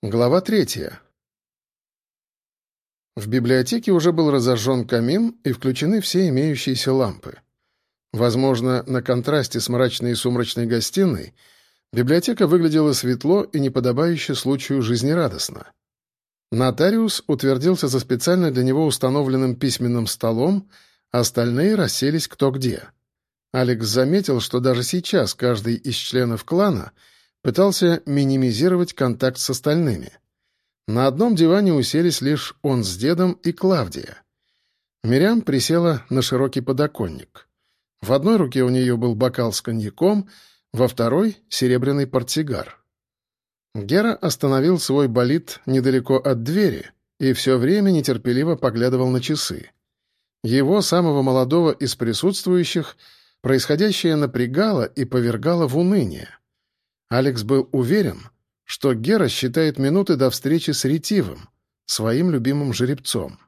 Глава третья. В библиотеке уже был разожжен камин и включены все имеющиеся лампы. Возможно, на контрасте с мрачной и сумрачной гостиной библиотека выглядела светло и неподобающе случаю жизнерадостно. Нотариус утвердился за специально для него установленным письменным столом, остальные расселись кто где. Алекс заметил, что даже сейчас каждый из членов клана — пытался минимизировать контакт с остальными. На одном диване уселись лишь он с дедом и Клавдия. Мирям присела на широкий подоконник. В одной руке у нее был бокал с коньяком, во второй — серебряный портсигар. Гера остановил свой болид недалеко от двери и все время нетерпеливо поглядывал на часы. Его, самого молодого из присутствующих, происходящее напрягало и повергало в уныние. Алекс был уверен, что Гера считает минуты до встречи с Ретивым, своим любимым жеребцом.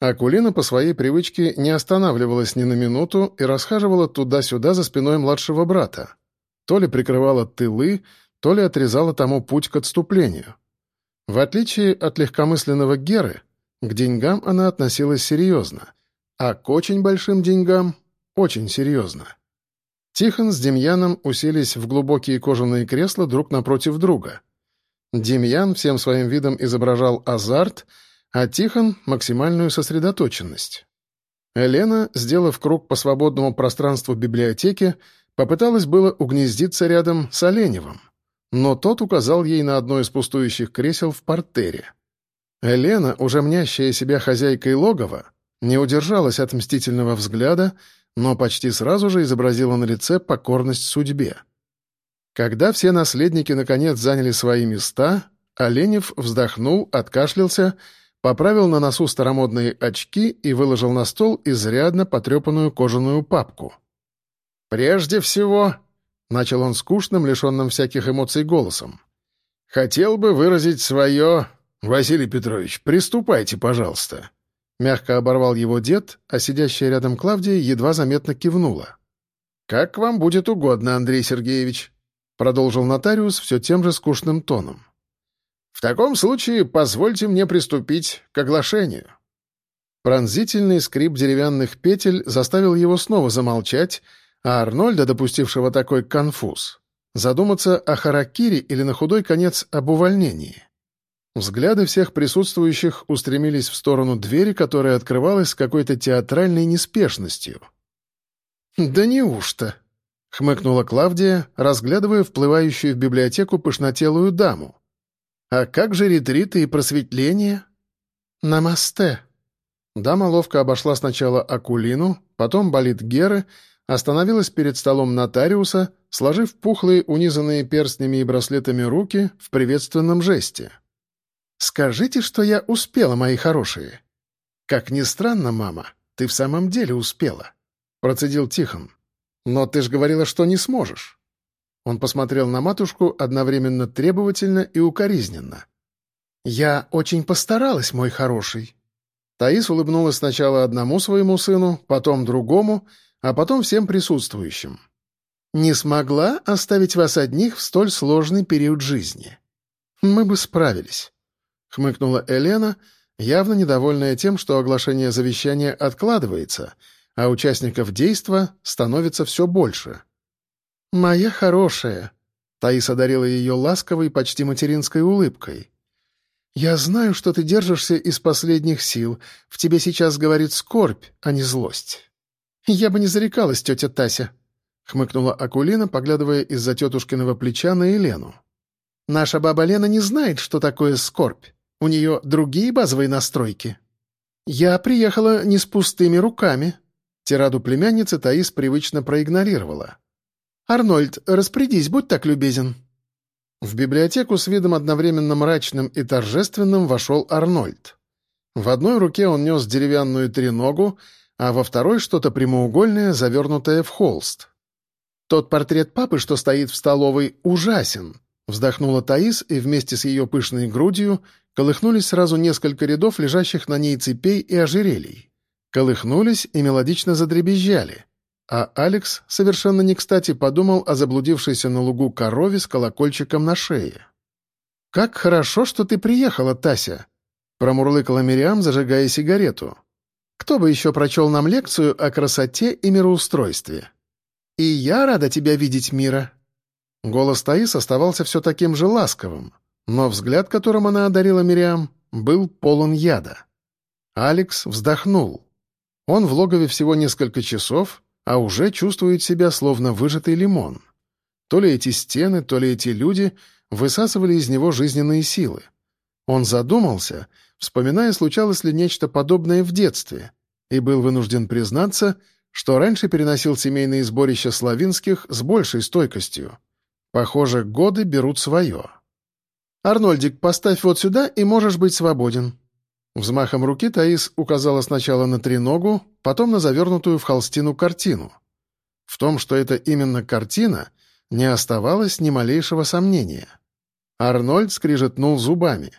Акулина по своей привычке не останавливалась ни на минуту и расхаживала туда-сюда за спиной младшего брата. То ли прикрывала тылы, то ли отрезала тому путь к отступлению. В отличие от легкомысленного Геры, к деньгам она относилась серьезно, а к очень большим деньгам — очень серьезно. Тихон с Демьяном уселись в глубокие кожаные кресла друг напротив друга. Демьян всем своим видом изображал азарт, а Тихон — максимальную сосредоточенность. Елена, сделав круг по свободному пространству библиотеки, попыталась было угнездиться рядом с Оленевым, но тот указал ей на одно из пустующих кресел в портере. Елена, уже мнящая себя хозяйкой логова, не удержалась от мстительного взгляда — но почти сразу же изобразила на лице покорность судьбе. Когда все наследники наконец заняли свои места, Оленев вздохнул, откашлялся, поправил на носу старомодные очки и выложил на стол изрядно потрепанную кожаную папку. «Прежде всего», — начал он скучным, лишенным всяких эмоций голосом, «хотел бы выразить свое... Василий Петрович, приступайте, пожалуйста». Мягко оборвал его дед, а сидящая рядом Клавдия едва заметно кивнула. «Как вам будет угодно, Андрей Сергеевич», — продолжил нотариус все тем же скучным тоном. «В таком случае позвольте мне приступить к оглашению». Пронзительный скрип деревянных петель заставил его снова замолчать, а Арнольда, допустившего такой конфуз, задуматься о харакире или на худой конец об увольнении. Взгляды всех присутствующих устремились в сторону двери, которая открывалась с какой-то театральной неспешностью. «Да неужто?» — хмыкнула Клавдия, разглядывая вплывающую в библиотеку пышнотелую даму. «А как же ретриты и просветление?» «Намасте». Дама ловко обошла сначала Акулину, потом болит Геры, остановилась перед столом нотариуса, сложив пухлые, унизанные перстнями и браслетами руки в приветственном жесте. «Скажите, что я успела, мои хорошие». «Как ни странно, мама, ты в самом деле успела», — процедил Тихон. «Но ты ж говорила, что не сможешь». Он посмотрел на матушку одновременно требовательно и укоризненно. «Я очень постаралась, мой хороший». Таис улыбнулась сначала одному своему сыну, потом другому, а потом всем присутствующим. «Не смогла оставить вас одних в столь сложный период жизни. Мы бы справились. — хмыкнула Елена, явно недовольная тем, что оглашение завещания откладывается, а участников действа становится все больше. «Моя хорошая», — Таис одарила ее ласковой, почти материнской улыбкой. «Я знаю, что ты держишься из последних сил. В тебе сейчас говорит скорбь, а не злость». «Я бы не зарекалась, тетя Тася», — хмыкнула Акулина, поглядывая из-за тетушкиного плеча на Елену. «Наша баба Лена не знает, что такое скорбь. У нее другие базовые настройки. Я приехала не с пустыми руками. Тираду племянницы Таис привычно проигнорировала. «Арнольд, распорядись, будь так любезен». В библиотеку с видом одновременно мрачным и торжественным вошел Арнольд. В одной руке он нес деревянную треногу, а во второй что-то прямоугольное, завернутое в холст. Тот портрет папы, что стоит в столовой, ужасен. Вздохнула Таис, и вместе с ее пышной грудью колыхнулись сразу несколько рядов лежащих на ней цепей и ожерелий. Колыхнулись и мелодично задребезжали. А Алекс совершенно не кстати подумал о заблудившейся на лугу корове с колокольчиком на шее. «Как хорошо, что ты приехала, Тася!» — промурлыкала Мириам, зажигая сигарету. «Кто бы еще прочел нам лекцию о красоте и мироустройстве?» «И я рада тебя видеть, Мира!» Голос Таис оставался все таким же ласковым, но взгляд, которым она одарила Мириам, был полон яда. Алекс вздохнул. Он в логове всего несколько часов, а уже чувствует себя словно выжатый лимон. То ли эти стены, то ли эти люди высасывали из него жизненные силы. Он задумался, вспоминая, случалось ли нечто подобное в детстве, и был вынужден признаться, что раньше переносил семейные сборища славинских с большей стойкостью. Похоже, годы берут свое. «Арнольдик, поставь вот сюда, и можешь быть свободен». Взмахом руки Таис указала сначала на треногу, потом на завернутую в холстину картину. В том, что это именно картина, не оставалось ни малейшего сомнения. Арнольд скрижетнул зубами.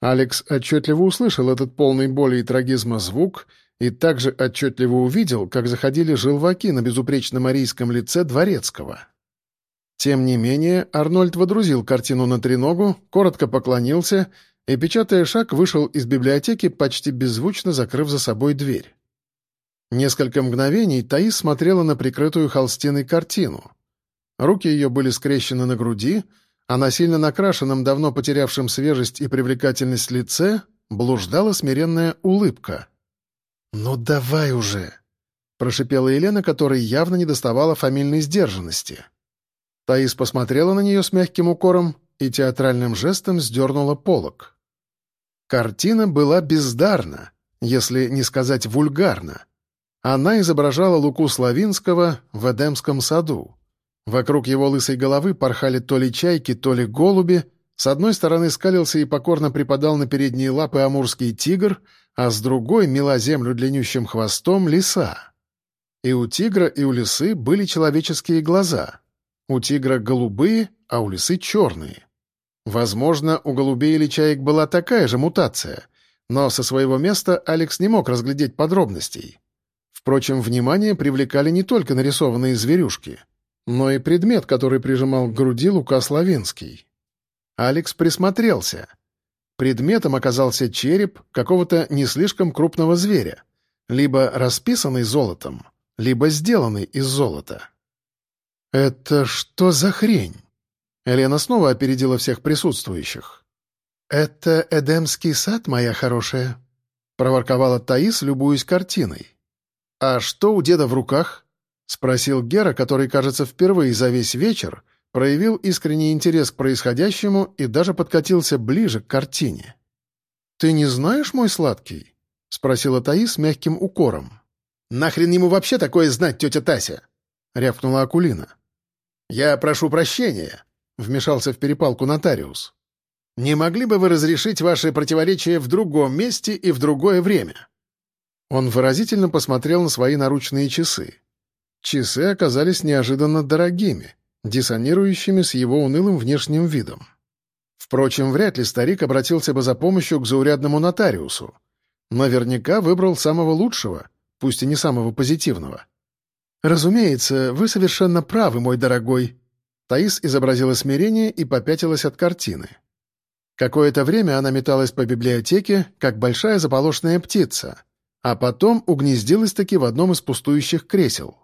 Алекс отчетливо услышал этот полный боли и трагизма звук и также отчетливо увидел, как заходили желваки на безупречном арийском лице Дворецкого. Тем не менее, Арнольд водрузил картину на треногу, коротко поклонился и, печатая шаг, вышел из библиотеки, почти беззвучно закрыв за собой дверь. Несколько мгновений Таис смотрела на прикрытую холстиной картину. Руки ее были скрещены на груди, а на сильно накрашенном, давно потерявшем свежесть и привлекательность лице блуждала смиренная улыбка. «Ну давай уже!» — прошипела Елена, которой явно не доставала фамильной сдержанности. Таис посмотрела на нее с мягким укором и театральным жестом сдернула полок. Картина была бездарна, если не сказать вульгарна. Она изображала Луку Славинского в Эдемском саду. Вокруг его лысой головы порхали то ли чайки, то ли голуби. С одной стороны скалился и покорно припадал на передние лапы амурский тигр, а с другой мила землю длиннющим хвостом лиса. И у тигра, и у лисы были человеческие глаза — у тигра голубые, а у лисы черные. Возможно, у голубей или чаек была такая же мутация, но со своего места Алекс не мог разглядеть подробностей. Впрочем, внимание привлекали не только нарисованные зверюшки, но и предмет, который прижимал к груди Лука Славинский. Алекс присмотрелся. Предметом оказался череп какого-то не слишком крупного зверя, либо расписанный золотом, либо сделанный из золота. «Это что за хрень?» Елена снова опередила всех присутствующих. «Это Эдемский сад, моя хорошая», — проворковала Таис, любуясь картиной. «А что у деда в руках?» — спросил Гера, который, кажется, впервые за весь вечер проявил искренний интерес к происходящему и даже подкатился ближе к картине. «Ты не знаешь, мой сладкий?» — спросила Таис мягким укором. «Нахрен ему вообще такое знать, тетя Тася?» — рявкнула Акулина. «Я прошу прощения», — вмешался в перепалку нотариус. «Не могли бы вы разрешить ваши противоречия в другом месте и в другое время?» Он выразительно посмотрел на свои наручные часы. Часы оказались неожиданно дорогими, диссонирующими с его унылым внешним видом. Впрочем, вряд ли старик обратился бы за помощью к заурядному нотариусу. Наверняка выбрал самого лучшего, пусть и не самого позитивного. «Разумеется, вы совершенно правы, мой дорогой». Таис изобразила смирение и попятилась от картины. Какое-то время она металась по библиотеке, как большая заполошная птица, а потом угнездилась-таки в одном из пустующих кресел.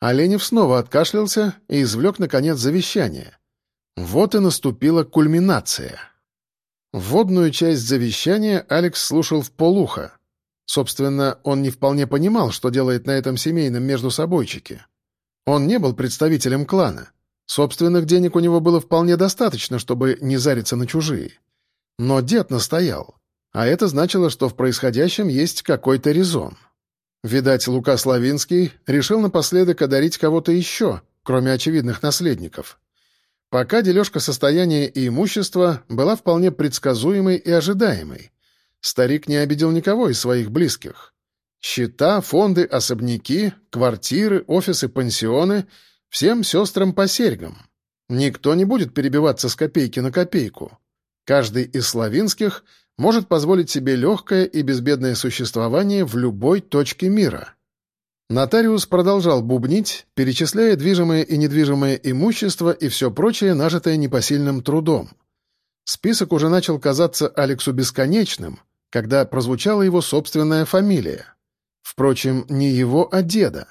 Оленев снова откашлялся и извлек, наконец, завещание. Вот и наступила кульминация. Вводную часть завещания Алекс слушал в полухо, Собственно, он не вполне понимал, что делает на этом семейном между собойчике. Он не был представителем клана. Собственных денег у него было вполне достаточно, чтобы не зариться на чужие. Но дед настоял. А это значило, что в происходящем есть какой-то резон. Видать, Лука Славинский решил напоследок одарить кого-то еще, кроме очевидных наследников. Пока дележка состояния и имущества была вполне предсказуемой и ожидаемой. Старик не обидел никого из своих близких. Счета, фонды, особняки, квартиры, офисы, пансионы — всем сестрам по серьгам. Никто не будет перебиваться с копейки на копейку. Каждый из славинских может позволить себе легкое и безбедное существование в любой точке мира. Нотариус продолжал бубнить, перечисляя движимое и недвижимое имущество и все прочее, нажитое непосильным трудом. Список уже начал казаться Алексу бесконечным, когда прозвучала его собственная фамилия. Впрочем, не его, а деда.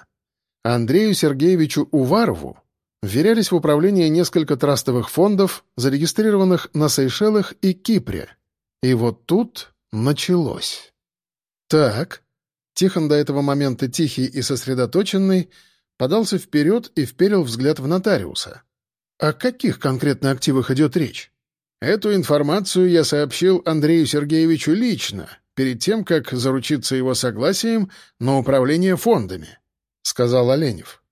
Андрею Сергеевичу Уварову вверялись в управление несколько трастовых фондов, зарегистрированных на Сейшелах и Кипре. И вот тут началось. Так, Тихон до этого момента тихий и сосредоточенный, подался вперед и вперил взгляд в нотариуса. О каких конкретно активах идет речь? Эту информацию я сообщил Андрею Сергеевичу лично, перед тем, как заручиться его согласием на управление фондами, — сказал Оленев.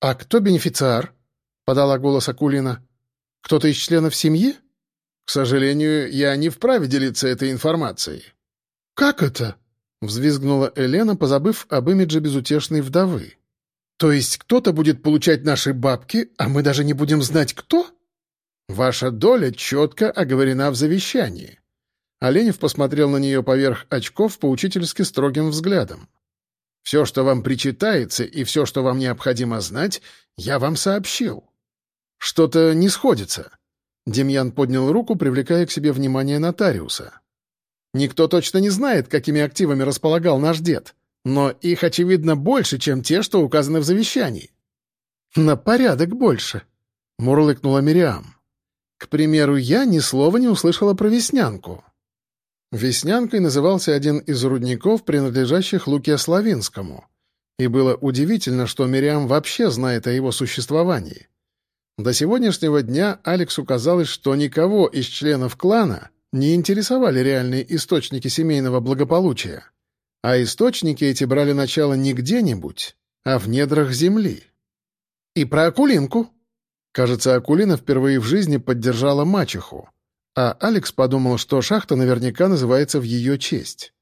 «А кто бенефициар?» — подала голос Акулина. «Кто-то из членов семьи?» «К сожалению, я не вправе делиться этой информацией». «Как это?» — взвизгнула Елена, позабыв об имидже безутешной вдовы. «То есть кто-то будет получать наши бабки, а мы даже не будем знать, кто?» Ваша доля четко оговорена в завещании». Оленев посмотрел на нее поверх очков поучительски строгим взглядом. «Все, что вам причитается, и все, что вам необходимо знать, я вам сообщил». «Что-то не сходится». Демьян поднял руку, привлекая к себе внимание нотариуса. «Никто точно не знает, какими активами располагал наш дед, но их, очевидно, больше, чем те, что указаны в завещании». «На порядок больше», — мурлыкнула Мириам. К примеру, я ни слова не услышала про Веснянку. Веснянкой назывался один из рудников, принадлежащих Луке Славинскому. И было удивительно, что Мириам вообще знает о его существовании. До сегодняшнего дня Алексу казалось, что никого из членов клана не интересовали реальные источники семейного благополучия. А источники эти брали начало не где-нибудь, а в недрах земли. «И про Акулинку», Кажется, Акулина впервые в жизни поддержала мачеху, а Алекс подумал, что шахта наверняка называется в ее честь.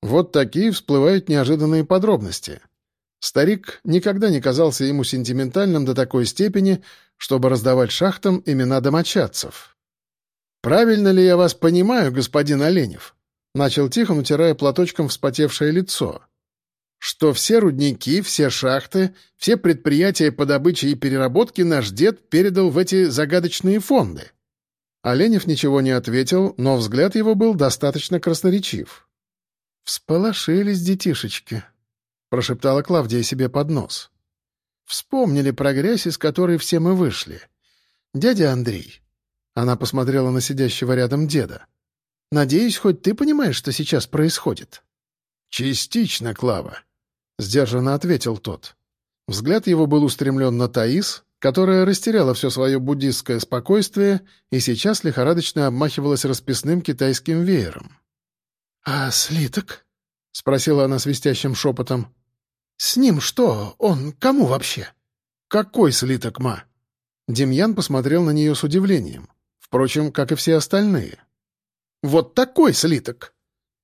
Вот такие всплывают неожиданные подробности. Старик никогда не казался ему сентиментальным до такой степени, чтобы раздавать шахтам имена домочадцев. «Правильно ли я вас понимаю, господин Оленев?» — начал Тихон, утирая платочком вспотевшее лицо что все рудники, все шахты, все предприятия по добыче и переработке наш дед передал в эти загадочные фонды. Оленев ничего не ответил, но взгляд его был достаточно красноречив. «Всполошились детишечки», — прошептала Клавдия себе под нос. «Вспомнили про грязь, из которой все мы вышли. Дядя Андрей». Она посмотрела на сидящего рядом деда. «Надеюсь, хоть ты понимаешь, что сейчас происходит?» «Частично, Клава», — сдержанно ответил тот. Взгляд его был устремлен на Таис, которая растеряла все свое буддистское спокойствие и сейчас лихорадочно обмахивалась расписным китайским веером. «А слиток?» — спросила она свистящим шепотом. «С ним что? Он кому вообще?» «Какой слиток, ма?» Демьян посмотрел на нее с удивлением. Впрочем, как и все остальные. «Вот такой слиток!»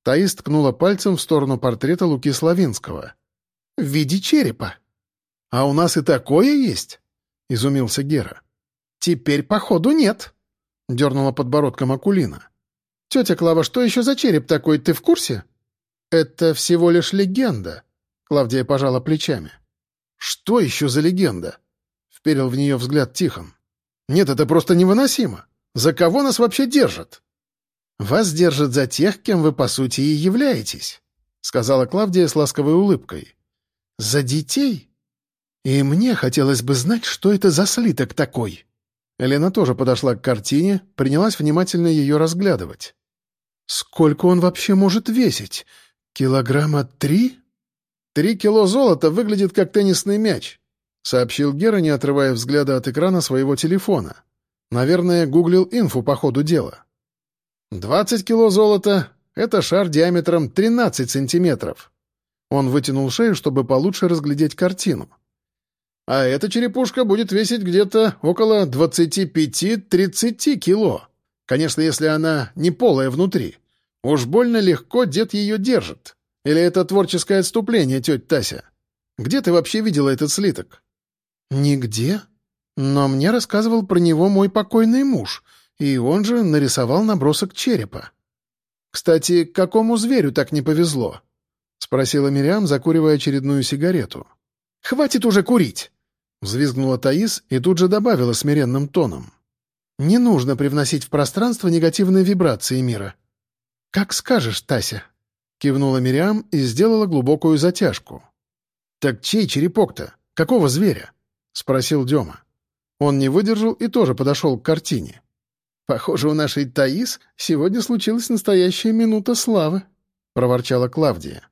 Таис ткнула пальцем в сторону портрета Луки Славинского в виде черепа. «А у нас и такое есть?» — изумился Гера. «Теперь, походу, нет», — дернула подбородком Акулина. «Тетя Клава, что еще за череп такой, ты в курсе?» «Это всего лишь легенда», — Клавдия пожала плечами. «Что еще за легенда?» — вперил в нее взгляд Тихон. «Нет, это просто невыносимо. За кого нас вообще держат?» «Вас держат за тех, кем вы, по сути, и являетесь», — сказала Клавдия с ласковой улыбкой. За детей? И мне хотелось бы знать, что это за слиток такой. Елена тоже подошла к картине, принялась внимательно ее разглядывать. Сколько он вообще может весить? Килограмма три? Три кило золота выглядит как теннисный мяч, сообщил Гера, не отрывая взгляда от экрана своего телефона. Наверное, гуглил инфу по ходу дела. «Двадцать кило золота — это шар диаметром 13 сантиметров. Он вытянул шею, чтобы получше разглядеть картину. А эта черепушка будет весить где-то около 25-30 кило. Конечно, если она не полая внутри. Уж больно легко дед ее держит. Или это творческое отступление, тетя Тася? Где ты вообще видела этот слиток? Нигде. Но мне рассказывал про него мой покойный муж, и он же нарисовал набросок черепа. Кстати, какому зверю так не повезло? — спросила Мириам, закуривая очередную сигарету. «Хватит уже курить!» — взвизгнула Таис и тут же добавила смиренным тоном. Не нужно привносить в пространство негативные вибрации мира. Как скажешь, Тася. Кивнула Мириам и сделала глубокую затяжку. «Так чей черепок-то? Какого зверя?» — спросил Дема. Он не выдержал и тоже подошел к картине. «Похоже, у нашей Таис сегодня случилась настоящая минута славы», — проворчала Клавдия.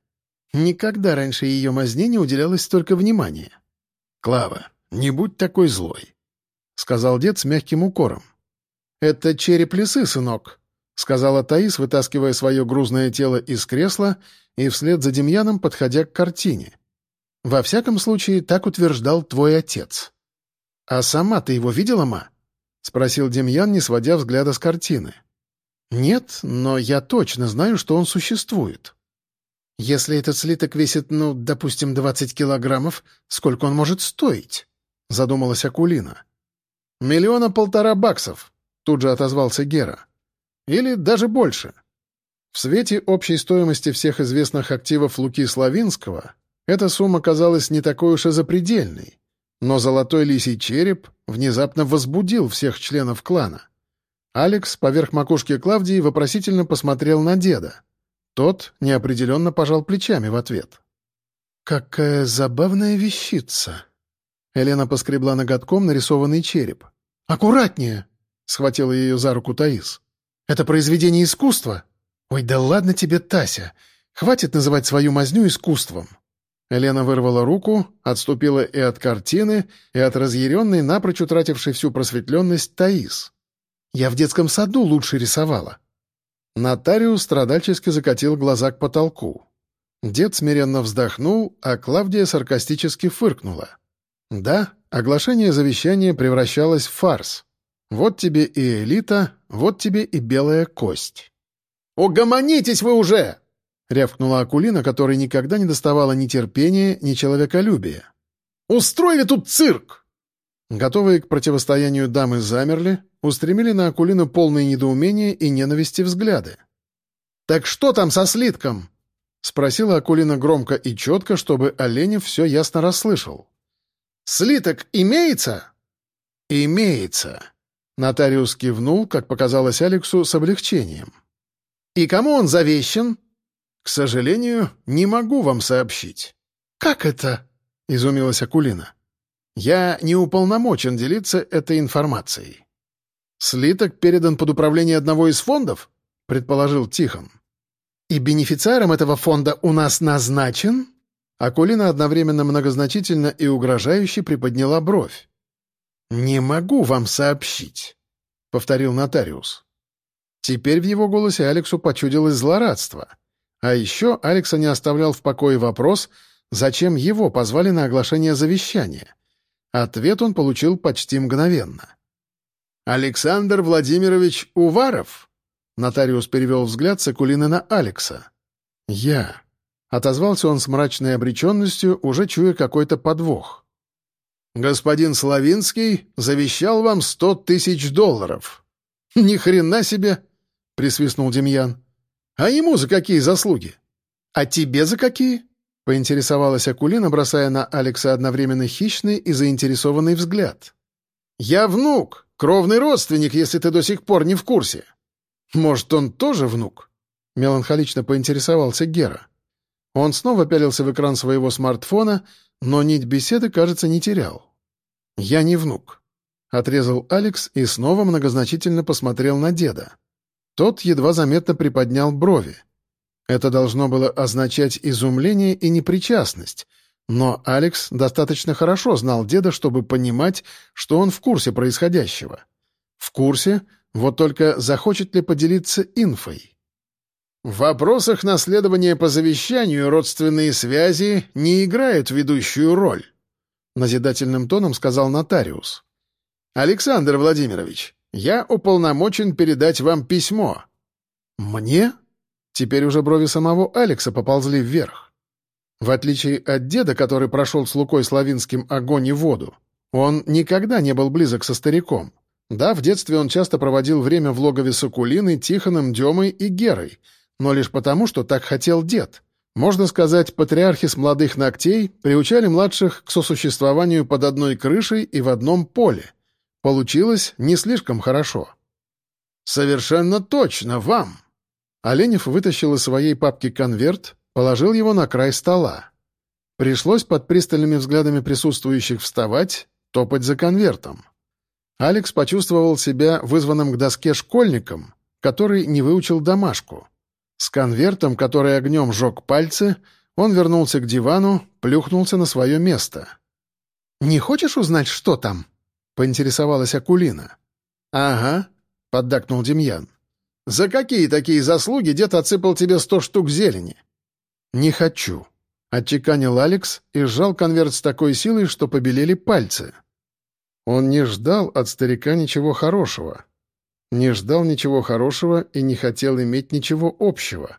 Никогда раньше ее мазне не уделялось столько внимания. «Клава, не будь такой злой», — сказал дед с мягким укором. «Это череп лисы, сынок», — сказала Таис, вытаскивая свое грузное тело из кресла и вслед за Демьяном подходя к картине. «Во всяком случае, так утверждал твой отец». «А сама ты его видела, ма?» — спросил Демьян, не сводя взгляда с картины. «Нет, но я точно знаю, что он существует». «Если этот слиток весит, ну, допустим, 20 килограммов, сколько он может стоить?» — задумалась Акулина. «Миллиона полтора баксов», — тут же отозвался Гера. «Или даже больше». В свете общей стоимости всех известных активов Луки Славинского эта сумма казалась не такой уж и запредельной, но золотой лисий череп внезапно возбудил всех членов клана. Алекс поверх макушки Клавдии вопросительно посмотрел на деда. Тот неопределенно пожал плечами в ответ. «Какая забавная вещица!» Елена поскребла ноготком нарисованный череп. «Аккуратнее!» — схватила ее за руку Таис. «Это произведение искусства!» «Ой, да ладно тебе, Тася! Хватит называть свою мазню искусством!» Елена вырвала руку, отступила и от картины, и от разъяренной, напрочь утратившей всю просветленность Таис. «Я в детском саду лучше рисовала. Нотариус страдальчески закатил глаза к потолку. Дед смиренно вздохнул, а Клавдия саркастически фыркнула. Да, оглашение завещания превращалось в фарс. Вот тебе и элита, вот тебе и белая кость. «Угомонитесь вы уже!» — рявкнула Акулина, которой никогда не доставала ни терпения, ни человеколюбия. «Устроили тут цирк!» Готовые к противостоянию дамы замерли, устремили на Акулину полное недоумение и ненависти взгляды. «Так что там со слитком?» — спросила Акулина громко и четко, чтобы Оленев все ясно расслышал. «Слиток имеется?» «Имеется», — нотариус кивнул, как показалось Алексу, с облегчением. «И кому он завещен?» «К сожалению, не могу вам сообщить». «Как это?» — изумилась Акулина. «Я не уполномочен делиться этой информацией». «Слиток передан под управление одного из фондов?» — предположил Тихон. «И бенефициаром этого фонда у нас назначен?» Акулина одновременно многозначительно и угрожающе приподняла бровь. «Не могу вам сообщить», — повторил нотариус. Теперь в его голосе Алексу почудилось злорадство. А еще Алекса не оставлял в покое вопрос, зачем его позвали на оглашение завещания. Ответ он получил почти мгновенно. «Александр Владимирович Уваров?» Нотариус перевел взгляд с на Алекса. «Я». Отозвался он с мрачной обреченностью, уже чуя какой-то подвох. «Господин Славинский завещал вам сто тысяч долларов». «Ни хрена себе!» — присвистнул Демьян. «А ему за какие заслуги?» «А тебе за какие?» — поинтересовалась Акулина, бросая на Алекса одновременно хищный и заинтересованный взгляд. «Я внук!» Кровный родственник, если ты до сих пор не в курсе. Может, он тоже внук?» Меланхолично поинтересовался Гера. Он снова пялился в экран своего смартфона, но нить беседы, кажется, не терял. «Я не внук», — отрезал Алекс и снова многозначительно посмотрел на деда. Тот едва заметно приподнял брови. Это должно было означать изумление и непричастность, но Алекс достаточно хорошо знал деда, чтобы понимать, что он в курсе происходящего. В курсе, вот только захочет ли поделиться инфой. В вопросах наследования по завещанию родственные связи не играют ведущую роль, назидательным тоном сказал нотариус. Александр Владимирович, я уполномочен передать вам письмо. Мне? Теперь уже брови самого Алекса поползли вверх. В отличие от деда, который прошел с Лукой Славинским огонь и воду, он никогда не был близок со стариком. Да, в детстве он часто проводил время в логове Сокулины, Тихоном, Демой и Герой, но лишь потому, что так хотел дед. Можно сказать, патриархи с молодых ногтей приучали младших к сосуществованию под одной крышей и в одном поле. Получилось не слишком хорошо. «Совершенно точно, вам!» Оленев вытащил из своей папки конверт, положил его на край стола. Пришлось под пристальными взглядами присутствующих вставать, топать за конвертом. Алекс почувствовал себя вызванным к доске школьником, который не выучил домашку. С конвертом, который огнем жег пальцы, он вернулся к дивану, плюхнулся на свое место. «Не хочешь узнать, что там?» — поинтересовалась Акулина. «Ага», — поддакнул Демьян. «За какие такие заслуги дед отсыпал тебе сто штук зелени?» «Не хочу», — отчеканил Алекс и сжал конверт с такой силой, что побелели пальцы. Он не ждал от старика ничего хорошего. Не ждал ничего хорошего и не хотел иметь ничего общего.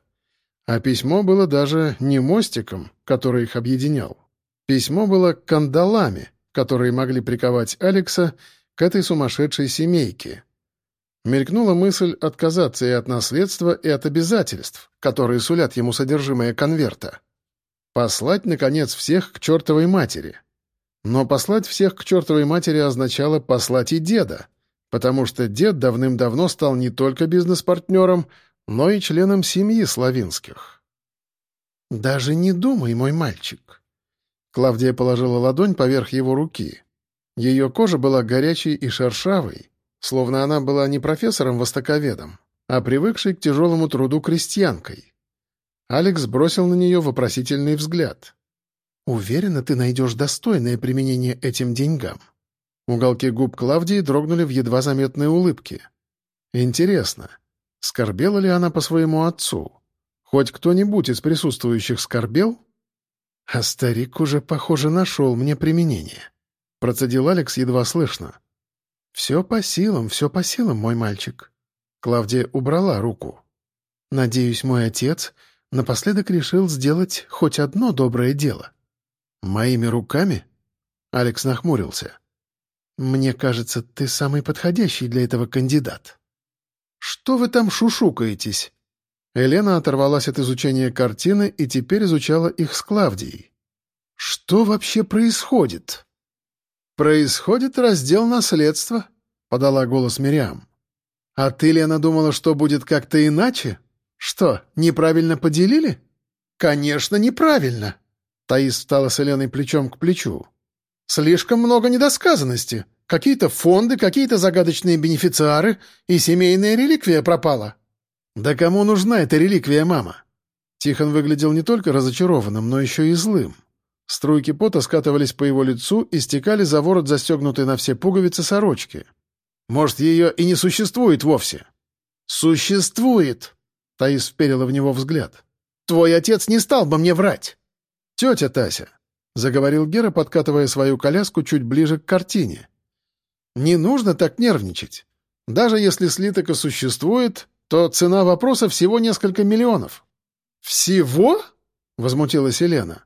А письмо было даже не мостиком, который их объединял. Письмо было кандалами, которые могли приковать Алекса к этой сумасшедшей семейке. Мелькнула мысль отказаться и от наследства, и от обязательств, которые сулят ему содержимое конверта. Послать, наконец, всех к чертовой матери. Но послать всех к чертовой матери означало послать и деда, потому что дед давным-давно стал не только бизнес-партнером, но и членом семьи Славинских. «Даже не думай, мой мальчик». Клавдия положила ладонь поверх его руки. Ее кожа была горячей и шершавой, Словно она была не профессором-востоковедом, а привыкшей к тяжелому труду крестьянкой. Алекс бросил на нее вопросительный взгляд. «Уверена, ты найдешь достойное применение этим деньгам?» Уголки губ Клавдии дрогнули в едва заметной улыбке. «Интересно, скорбела ли она по своему отцу? Хоть кто-нибудь из присутствующих скорбел?» «А старик уже, похоже, нашел мне применение», — процедил Алекс едва слышно. «Все по силам, все по силам, мой мальчик». Клавдия убрала руку. «Надеюсь, мой отец напоследок решил сделать хоть одно доброе дело». «Моими руками?» Алекс нахмурился. «Мне кажется, ты самый подходящий для этого кандидат». «Что вы там шушукаетесь?» Елена оторвалась от изучения картины и теперь изучала их с Клавдией. «Что вообще происходит?» «Происходит раздел наследства», — подала голос Мириам. «А ты, Лена, думала, что будет как-то иначе? Что, неправильно поделили?» «Конечно, неправильно!» Таис встала с Еленой плечом к плечу. «Слишком много недосказанности. Какие-то фонды, какие-то загадочные бенефициары, и семейная реликвия пропала». «Да кому нужна эта реликвия, мама?» Тихон выглядел не только разочарованным, но еще и злым. Струйки пота скатывались по его лицу и стекали за ворот застегнутой на все пуговицы сорочки. «Может, ее и не существует вовсе?» «Существует!» — Таис вперила в него взгляд. «Твой отец не стал бы мне врать!» «Тетя Тася!» — заговорил Гера, подкатывая свою коляску чуть ближе к картине. «Не нужно так нервничать. Даже если слиток и существует, то цена вопроса всего несколько миллионов». «Всего?» — возмутилась Елена.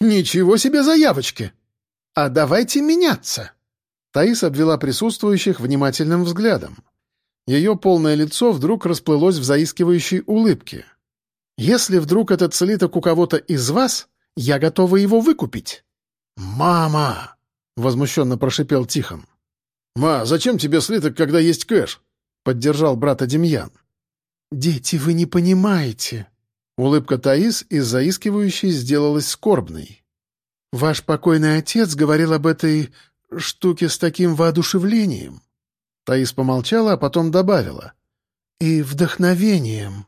«Ничего себе заявочки! А давайте меняться!» Таис обвела присутствующих внимательным взглядом. Ее полное лицо вдруг расплылось в заискивающей улыбке. «Если вдруг этот слиток у кого-то из вас, я готова его выкупить». «Мама!» — возмущенно прошипел Тихон. «Ма, зачем тебе слиток, когда есть кэш?» — поддержал брата Демьян. «Дети, вы не понимаете», Улыбка Таис из заискивающей сделалась скорбной. «Ваш покойный отец говорил об этой штуке с таким воодушевлением». Таис помолчала, а потом добавила. «И вдохновением».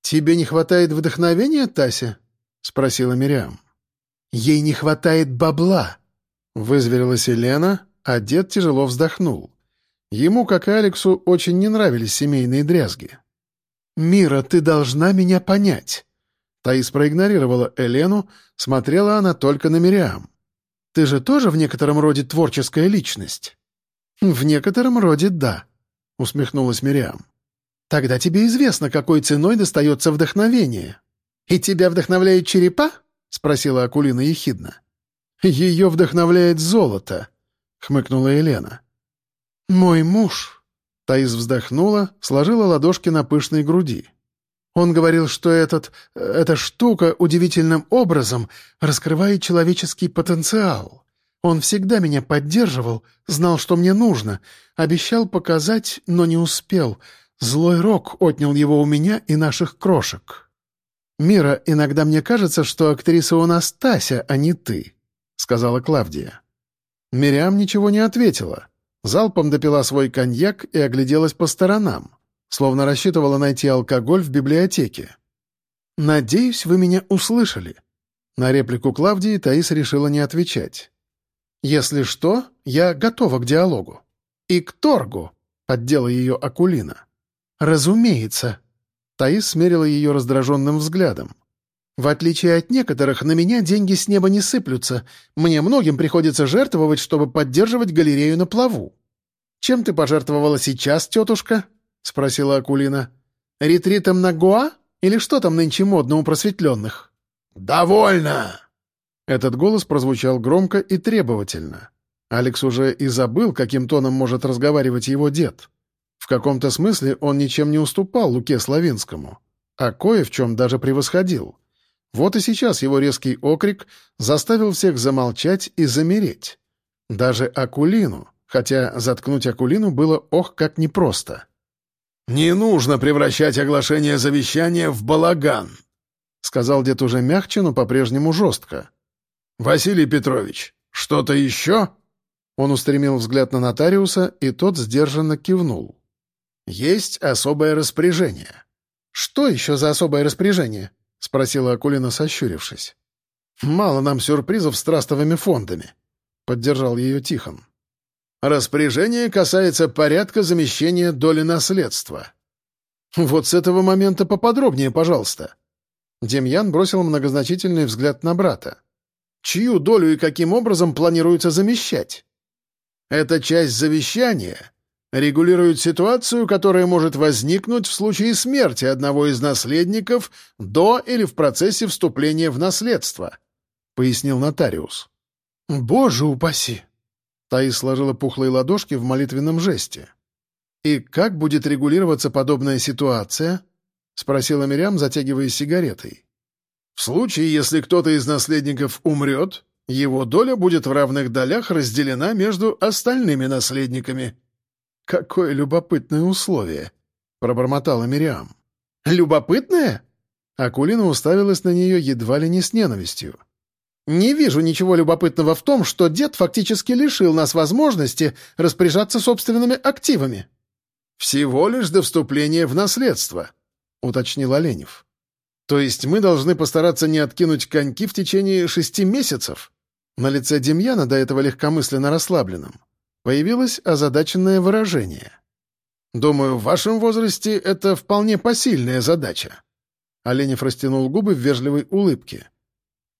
«Тебе не хватает вдохновения, Тася?» — спросила Мириам. «Ей не хватает бабла», — вызверилась Елена, а дед тяжело вздохнул. Ему, как и Алексу, очень не нравились семейные дрязги. «Мира, ты должна меня понять». Таис проигнорировала Элену, смотрела она только на Мириам. «Ты же тоже в некотором роде творческая личность?» «В некотором роде да», — усмехнулась Мириам. «Тогда тебе известно, какой ценой достается вдохновение». «И тебя вдохновляют черепа?» — спросила Акулина ехидно. «Ее вдохновляет золото», — хмыкнула Елена. «Мой муж», Таис вздохнула, сложила ладошки на пышной груди. Он говорил, что этот, эта штука удивительным образом раскрывает человеческий потенциал. Он всегда меня поддерживал, знал, что мне нужно, обещал показать, но не успел. Злой рок отнял его у меня и наших крошек. «Мира, иногда мне кажется, что актриса у нас Тася, а не ты», — сказала Клавдия. Мириам ничего не ответила. Залпом допила свой коньяк и огляделась по сторонам, словно рассчитывала найти алкоголь в библиотеке. «Надеюсь, вы меня услышали». На реплику Клавдии Таис решила не отвечать. «Если что, я готова к диалогу. И к торгу», — поддела ее Акулина. «Разумеется». Таис смерила ее раздраженным взглядом. В отличие от некоторых, на меня деньги с неба не сыплются. Мне многим приходится жертвовать, чтобы поддерживать галерею на плаву. «Чем ты пожертвовала сейчас, тетушка?» — спросила Акулина. «Ретритом на Гоа? Или что там нынче модно у просветленных?» «Довольно!» Этот голос прозвучал громко и требовательно. Алекс уже и забыл, каким тоном может разговаривать его дед. В каком-то смысле он ничем не уступал Луке Славинскому, а кое в чем даже превосходил. Вот и сейчас его резкий окрик заставил всех замолчать и замереть. Даже Акулину, хотя заткнуть Акулину было ох как непросто. «Не нужно превращать оглашение завещания в балаган», — сказал дед уже мягче, но по-прежнему жестко. «Василий Петрович, что-то еще?» Он устремил взгляд на нотариуса, и тот сдержанно кивнул. «Есть особое распоряжение». «Что еще за особое распоряжение?» — спросила Акулина, сощурившись. «Мало нам сюрпризов с трастовыми фондами», — поддержал ее Тихон. «Распоряжение касается порядка замещения доли наследства». «Вот с этого момента поподробнее, пожалуйста». Демьян бросил многозначительный взгляд на брата. «Чью долю и каким образом планируется замещать?» «Это часть завещания регулирует ситуацию, которая может возникнуть в случае смерти одного из наследников до или в процессе вступления в наследство», — пояснил нотариус. «Боже упаси!» Таис сложила пухлые ладошки в молитвенном жесте. «И как будет регулироваться подобная ситуация?» — спросила Мирям, затягивая сигаретой. «В случае, если кто-то из наследников умрет, его доля будет в равных долях разделена между остальными наследниками», «Какое любопытное условие!» — пробормотала Мириам. «Любопытное?» Акулина уставилась на нее едва ли не с ненавистью. «Не вижу ничего любопытного в том, что дед фактически лишил нас возможности распоряжаться собственными активами». «Всего лишь до вступления в наследство», — уточнил Оленев. «То есть мы должны постараться не откинуть коньки в течение шести месяцев?» На лице Демьяна, до этого легкомысленно расслабленном, Появилось озадаченное выражение. «Думаю, в вашем возрасте это вполне посильная задача». Оленев растянул губы в вежливой улыбке.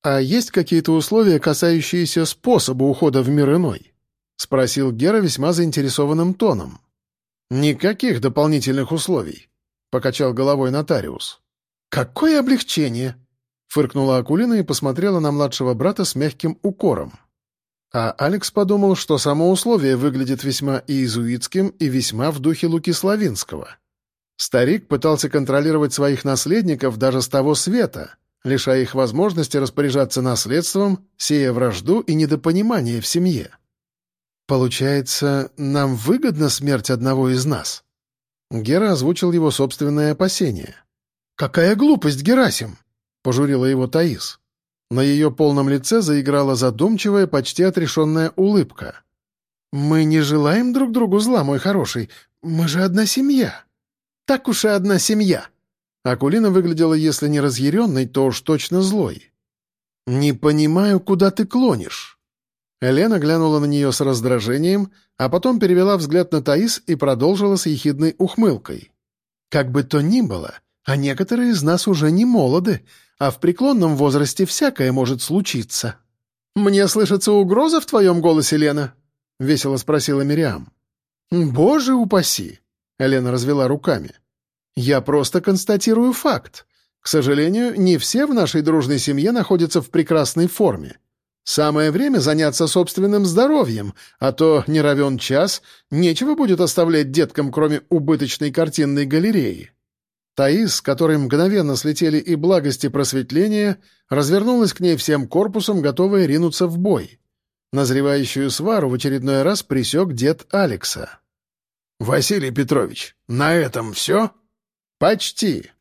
«А есть какие-то условия, касающиеся способа ухода в мир иной?» — спросил Гера весьма заинтересованным тоном. «Никаких дополнительных условий», — покачал головой нотариус. «Какое облегчение!» — фыркнула Акулина и посмотрела на младшего брата с мягким укором. А Алекс подумал, что само условие выглядит весьма иезуитским и весьма в духе Луки Славинского. Старик пытался контролировать своих наследников даже с того света, лишая их возможности распоряжаться наследством, сея вражду и недопонимание в семье. «Получается, нам выгодна смерть одного из нас?» Гера озвучил его собственное опасение. «Какая глупость, Герасим!» — пожурила его Таис. На ее полном лице заиграла задумчивая, почти отрешенная улыбка. «Мы не желаем друг другу зла, мой хороший. Мы же одна семья. Так уж и одна семья». Акулина выглядела, если не разъяренной, то уж точно злой. «Не понимаю, куда ты клонишь». Елена глянула на нее с раздражением, а потом перевела взгляд на Таис и продолжила с ехидной ухмылкой. «Как бы то ни было, а некоторые из нас уже не молоды, а в преклонном возрасте всякое может случиться». «Мне слышится угроза в твоем голосе, Лена?» — весело спросила Мириам. «Боже упаси!» — Елена развела руками. «Я просто констатирую факт. К сожалению, не все в нашей дружной семье находятся в прекрасной форме. Самое время заняться собственным здоровьем, а то, не равен час, нечего будет оставлять деткам, кроме убыточной картинной галереи». Таис, с которой мгновенно слетели и благости просветления, развернулась к ней всем корпусом, готовая ринуться в бой. Назревающую свару в очередной раз присек дед Алекса. «Василий Петрович, на этом все?» «Почти.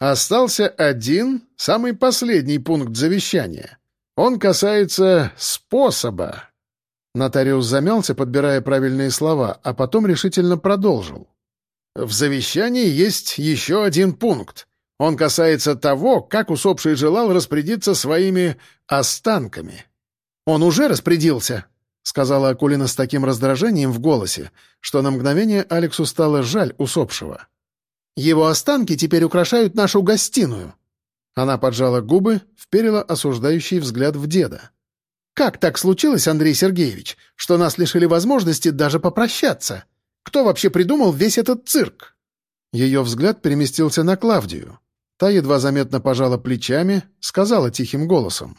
Остался один, самый последний пункт завещания. Он касается способа». Нотариус замялся, подбирая правильные слова, а потом решительно продолжил. «В завещании есть еще один пункт. Он касается того, как усопший желал распорядиться своими останками». «Он уже распорядился», — сказала Акулина с таким раздражением в голосе, что на мгновение Алексу стало жаль усопшего. «Его останки теперь украшают нашу гостиную». Она поджала губы, вперила осуждающий взгляд в деда. «Как так случилось, Андрей Сергеевич, что нас лишили возможности даже попрощаться? Кто вообще придумал весь этот цирк?» Ее взгляд переместился на Клавдию. Та едва заметно пожала плечами, сказала тихим голосом.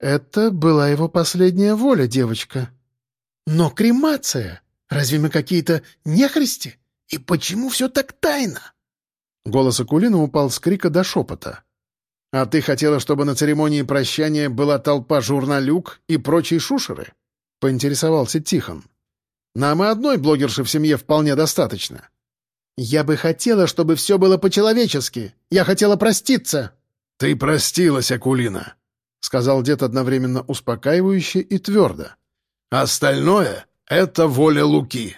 «Это была его последняя воля, девочка». «Но кремация! Разве мы какие-то нехристи? И почему все так тайно?» Голос Акулина упал с крика до шепота. «А ты хотела, чтобы на церемонии прощания была толпа журналюк и прочие шушеры?» — поинтересовался Тихон. «Нам и одной блогерши в семье вполне достаточно». «Я бы хотела, чтобы все было по-человечески. Я хотела проститься». «Ты простилась, Акулина», — сказал дед одновременно успокаивающе и твердо. «Остальное — это воля Луки».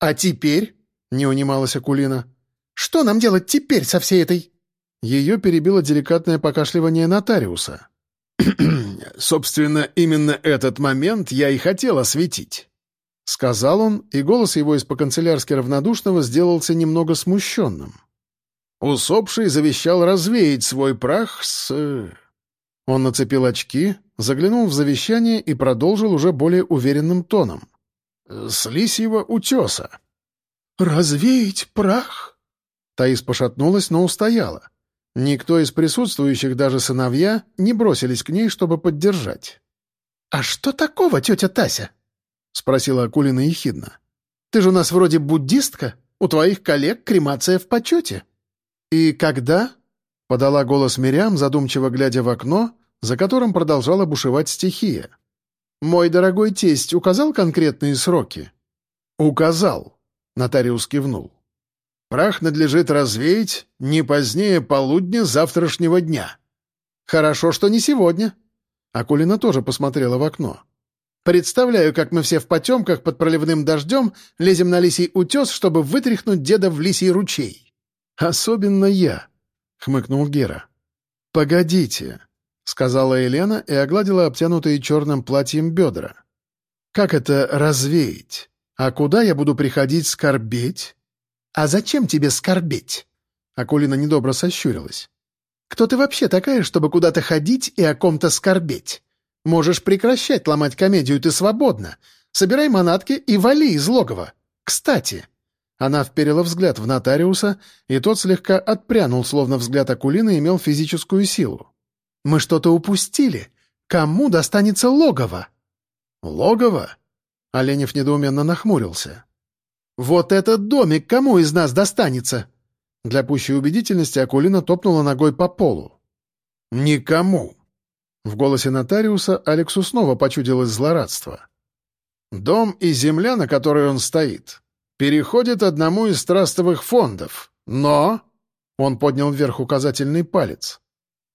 «А теперь?» — не унималась Акулина. «Что нам делать теперь со всей этой...» Ее перебило деликатное покашливание нотариуса. «Собственно, именно этот момент я и хотел осветить», — сказал он, и голос его из по-канцелярски равнодушного сделался немного смущенным. Усопший завещал развеять свой прах с... Он нацепил очки, заглянул в завещание и продолжил уже более уверенным тоном. «С лисьего утеса». «Развеять прах?» Таис пошатнулась, но устояла. Никто из присутствующих, даже сыновья, не бросились к ней, чтобы поддержать. «А что такого, тетя Тася?» — спросила Акулина ехидно. «Ты же у нас вроде буддистка. У твоих коллег кремация в почете». «И когда?» Подала голос Мириам, задумчиво глядя в окно, за которым продолжала бушевать стихия. «Мой дорогой тесть указал конкретные сроки?» «Указал», — нотариус кивнул. «Прах надлежит развеять не позднее полудня завтрашнего дня». «Хорошо, что не сегодня». Акулина тоже посмотрела в окно. «Представляю, как мы все в потемках под проливным дождем лезем на лисий утес, чтобы вытряхнуть деда в лисий ручей. Особенно я», — хмыкнул Гера. «Погодите», — сказала Елена и огладила обтянутые черным платьем бедра. «Как это развеять? А куда я буду приходить скорбеть?» «А зачем тебе скорбеть?» Акулина недобро сощурилась. «Кто ты вообще такая, чтобы куда-то ходить и о ком-то скорбеть? Можешь прекращать ломать комедию, ты свободна. Собирай манатки и вали из логова. Кстати, она вперила взгляд в нотариуса, и тот слегка отпрянул, словно взгляд Акулины имел физическую силу. «Мы что-то упустили. Кому достанется логово?» «Логово?» Оленев недоуменно нахмурился. «Вот этот домик кому из нас достанется?» Для пущей убедительности Акулина топнула ногой по полу. «Никому!» В голосе нотариуса Алексу снова почудилось злорадство. «Дом и земля, на которой он стоит, переходит одному из трастовых фондов. Но...» — он поднял вверх указательный палец.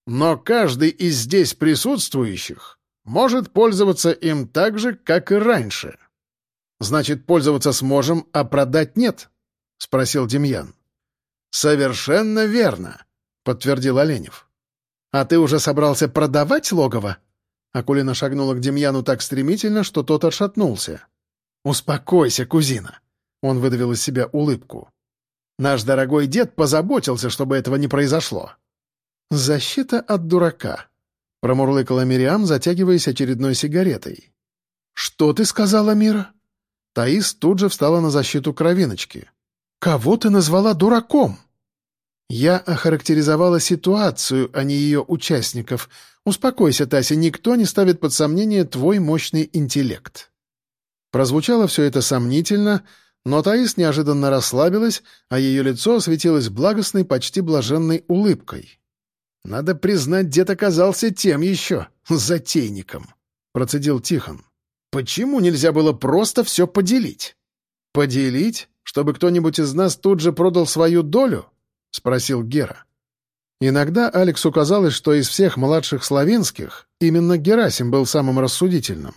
«Но каждый из здесь присутствующих может пользоваться им так же, как и раньше». «Значит, пользоваться сможем, а продать нет?» — спросил Демьян. «Совершенно верно», — подтвердил Оленев. «А ты уже собрался продавать логово?» Акулина шагнула к Демьяну так стремительно, что тот отшатнулся. «Успокойся, кузина. Он выдавил из себя улыбку. «Наш дорогой дед позаботился, чтобы этого не произошло». «Защита от дурака», — промурлыкала Мириам, затягиваясь очередной сигаретой. «Что ты сказала, Мира?» Таис тут же встала на защиту кровиночки. «Кого ты назвала дураком?» «Я охарактеризовала ситуацию, а не ее участников. Успокойся, Тася, никто не ставит под сомнение твой мощный интеллект». Прозвучало все это сомнительно, — но Таис неожиданно расслабилась, а ее лицо осветилось благостной, почти блаженной улыбкой. «Надо признать, дед оказался тем еще, затейником», — процедил Тихон. Почему нельзя было просто все поделить? Поделить? Чтобы кто-нибудь из нас тут же продал свою долю? Спросил Гера. Иногда Алексу казалось, что из всех младших славянских именно Герасим был самым рассудительным.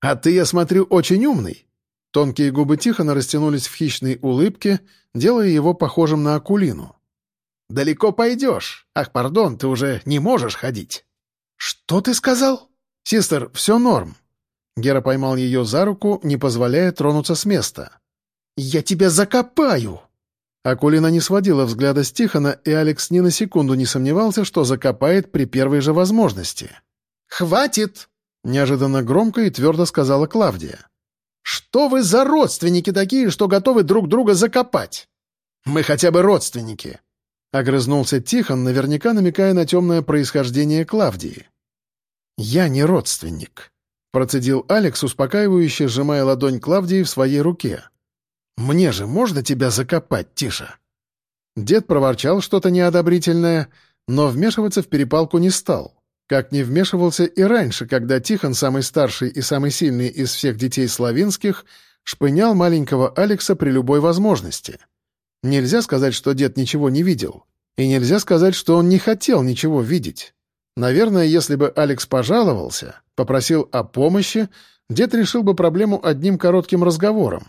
«А ты, я смотрю, очень умный». Тонкие губы Тихона растянулись в хищной улыбке, делая его похожим на Акулину. «Далеко пойдешь. Ах, пардон, ты уже не можешь ходить». «Что ты сказал?» «Систер, все норм». Гера поймал ее за руку, не позволяя тронуться с места. «Я тебя закопаю!» Акулина не сводила взгляда с Тихона, и Алекс ни на секунду не сомневался, что закопает при первой же возможности. «Хватит!» — неожиданно громко и твердо сказала Клавдия. «Что вы за родственники такие, что готовы друг друга закопать?» «Мы хотя бы родственники», — огрызнулся Тихон, наверняка намекая на темное происхождение Клавдии. «Я не родственник», — процедил Алекс, успокаивающе сжимая ладонь Клавдии в своей руке. «Мне же можно тебя закопать, Тиша?» Дед проворчал что-то неодобрительное, но вмешиваться в перепалку не стал. Как не вмешивался и раньше, когда Тихон, самый старший и самый сильный из всех детей славинских, шпынял маленького Алекса при любой возможности. Нельзя сказать, что дед ничего не видел. И нельзя сказать, что он не хотел ничего видеть. Наверное, если бы Алекс пожаловался, попросил о помощи, дед решил бы проблему одним коротким разговором.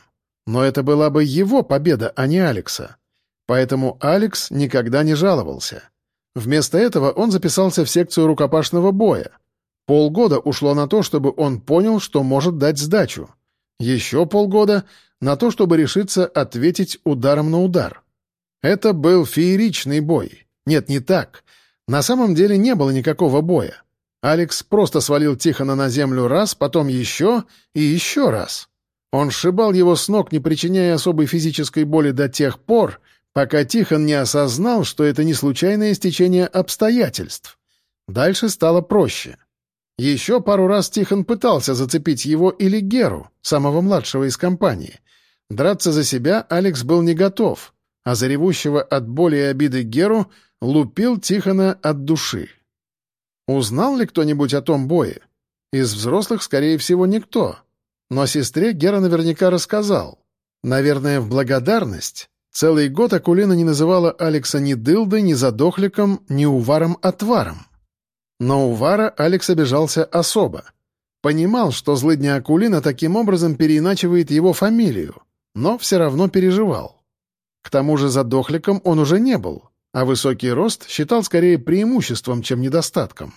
Но это была бы его победа, а не Алекса. Поэтому Алекс никогда не жаловался. Вместо этого он записался в секцию рукопашного боя. Полгода ушло на то, чтобы он понял, что может дать сдачу. Еще полгода на то, чтобы решиться ответить ударом на удар. Это был фееричный бой. Нет, не так. На самом деле не было никакого боя. Алекс просто свалил Тихона на землю раз, потом еще и еще раз. Он сшибал его с ног, не причиняя особой физической боли до тех пор, пока Тихон не осознал, что это не случайное стечение обстоятельств. Дальше стало проще. Еще пару раз Тихон пытался зацепить его или Геру, самого младшего из компании, Драться за себя Алекс был не готов, а за ревущего от боли и обиды Геру лупил Тихона от души. Узнал ли кто-нибудь о том бое? Из взрослых, скорее всего, никто. Но сестре Гера наверняка рассказал. Наверное, в благодарность. Целый год Акулина не называла Алекса ни дылдой, ни задохликом, ни уваром-отваром. Но увара Алекс обижался особо. Понимал, что злыдня Акулина таким образом переиначивает его фамилию — но все равно переживал. К тому же задохликом он уже не был, а высокий рост считал скорее преимуществом, чем недостатком.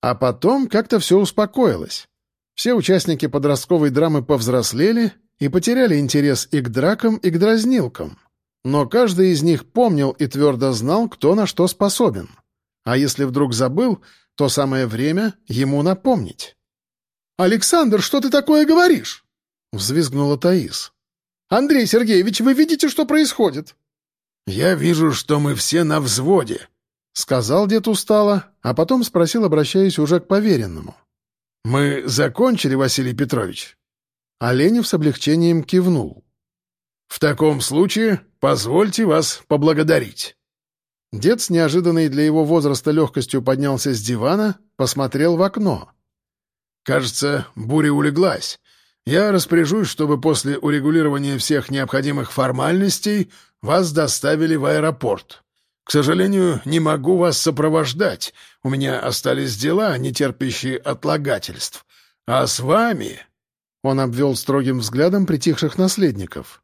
А потом как-то все успокоилось. Все участники подростковой драмы повзрослели и потеряли интерес и к дракам, и к дразнилкам. Но каждый из них помнил и твердо знал, кто на что способен. А если вдруг забыл, то самое время ему напомнить. «Александр, что ты такое говоришь?» — взвизгнула Таис. Андрей Сергеевич, вы видите, что происходит?» «Я вижу, что мы все на взводе», — сказал дед устало, а потом спросил, обращаясь уже к поверенному. «Мы закончили, Василий Петрович?» Оленев с облегчением кивнул. «В таком случае позвольте вас поблагодарить». Дед с неожиданной для его возраста легкостью поднялся с дивана, посмотрел в окно. «Кажется, буря улеглась. Я распоряжусь, чтобы после урегулирования всех необходимых формальностей вас доставили в аэропорт. К сожалению, не могу вас сопровождать. У меня остались дела, не терпящие отлагательств. А с вами...» Он обвел строгим взглядом притихших наследников.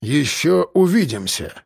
«Еще увидимся».